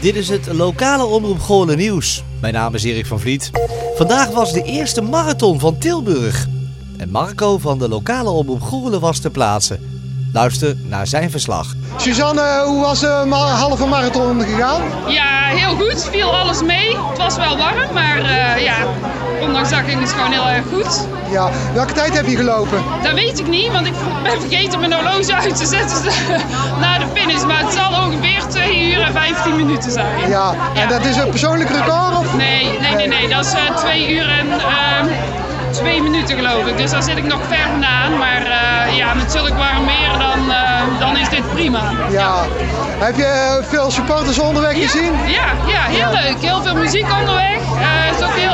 Dit is het lokale Omroep Goorlen nieuws. Mijn naam is Erik van Vliet. Vandaag was de eerste marathon van Tilburg. En Marco van de lokale Omroep Goorlen was ter plaatse. Luister naar zijn verslag. Suzanne, hoe was de ma- halve marathon gegaan? Ja, heel goed. Viel alles mee. Het was wel warm, maar eh, ging het gewoon heel erg goed. Ja, welke tijd heb je gelopen? Dat weet ik niet, want ik ben vergeten mijn horloge uit te zetten na de finish. Maar het zal ongeveer 2 uur en 15 minuten zijn. Ja, en dat is een persoonlijk record? Of? Nee, nee, nee, nee. Dat is 2 uur en ehm 2 minuten geloof ik. Dus daar zit ik nog ver vandaan. Maar eh, ja, met zulk warm weer, dan, eh, dan is dit prima. Ja. Heb je eh, veel supporters onderweg gezien? Ja, ja, heel leuk. Heel veel muziek onderweg. Eh, het is ook heel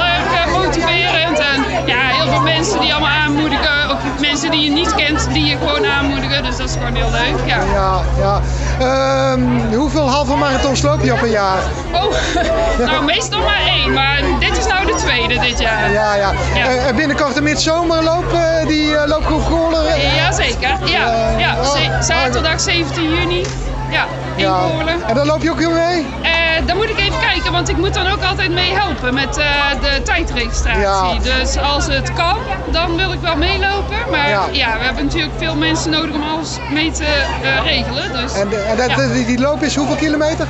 mensen die allemaal aanmoedigen. Ook mensen die je niet kent, die je gewoon aanmoedigen. Dus dat is gewoon heel leuk. Ja. Ja, ja. Ehm, hoeveel halve marathons loop je op een jaar? Oh, nou meestal maar één. Maar dit is nou de tweede dit jaar. Ja, ja. Ja. Eh, binnenkort een midzomerloop, eh, die eh, loopgroep Goorlen. Jazeker. Ja, ja. Z- zaterdag 17 juni. Ja, Ja. En daar loop je ook weer mee? Eh, dan moet ik even kijken, want ik moet dan ook altijd mee helpen met eh, de tijdregistratie. Ja. Dus als het kan, dan wil ik wel meelopen. Maar Ja. ja, we hebben natuurlijk veel mensen nodig om alles mee te eh, regelen. Dus, En, de- en dat, ja. die, die loop is hoeveel kilometer?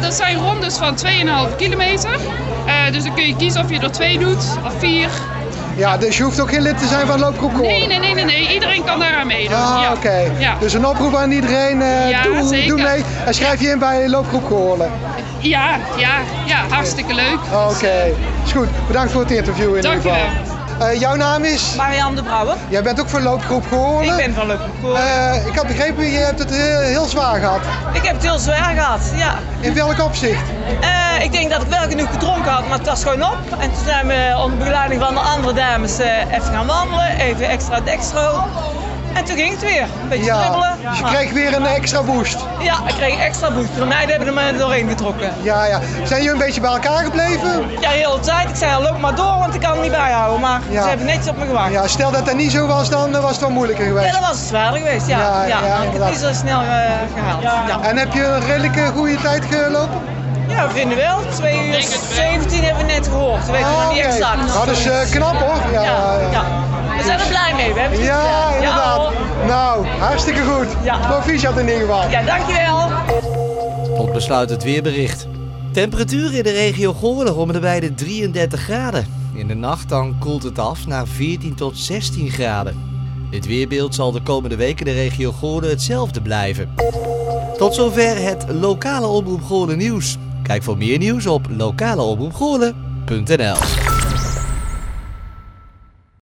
Dat zijn rondes van 2,5 kilometer. Dus dan kun je kiezen of je er twee doet of vier. Ja, dus je hoeft ook geen lid te zijn van loopgroep Goorlen? Nee, nee, nee, nee, nee. Iedereen kan daaraan meedoen. Ah, ja. oké. Ja. Dus een oproep aan iedereen, eh, Ja, doe, zeker. doe mee en schrijf je in bij loopgroep Goorlen. ja, ja, ja, hartstikke leuk. Oké, is goed. Bedankt voor het interview in Dank ieder je geval. Eh, jouw naam is? Marianne de Brouwer. Jij bent ook voor loopgroep Goorlen? Ik ben van Leuk Eh, ik had begrepen, je hebt het heel, heel zwaar gehad. Ik heb het heel zwaar gehad, ja. In welk opzicht? Eh, ik denk dat ik wel genoeg gedronken had, maar het was gewoon op. En toen zijn we onder begeleiding van de andere dames eh, even gaan wandelen, even extra dextro. En toen ging het weer, een beetje Ja, dribbelen. dus je Maar- kreeg weer een extra boost. Ja, ik kreeg extra boost. De meiden hebben er maar doorheen getrokken. Ja, ja. Zijn jullie een beetje bij elkaar gebleven? Ja, de hele tijd. Ik zei al, loop maar door, want ik kan het niet bijhouden. Maar Ja. ze hebben netjes op me gewacht. Ja. Ja, stel dat dat niet zo was, dan eh, was het wel moeilijker geweest. dat was zwaarder geweest, ja. Ja, ja, ja, Dan had ik het inderdaad. niet zo snel eh, gehaald. Ja. En heb je een redelijke goede tijd gelopen? Vinden wel. 2 uur 17 hebben we net gehoord. We weten nog Ah, niet oké. exact. Nou, dat is eh, knap hoor. Ja, Ja. We zijn er blij mee. We hebben het Ja, inderdaad. Nou, hartstikke goed. Ja. Proficiat in ieder geval. Ja, dankjewel. Tot besluit het weerbericht. Temperatuur in de regio Goorlen om de bij de 33 graden. In de nacht dan koelt het af naar 14 tot 16 graden. Dit weerbeeld zal de komende weken in de regio Goorlen hetzelfde blijven. Tot zover het lokale Omroep Goorlen nieuws. Kijk voor meer nieuws op lokaleomroepgoorlen.nl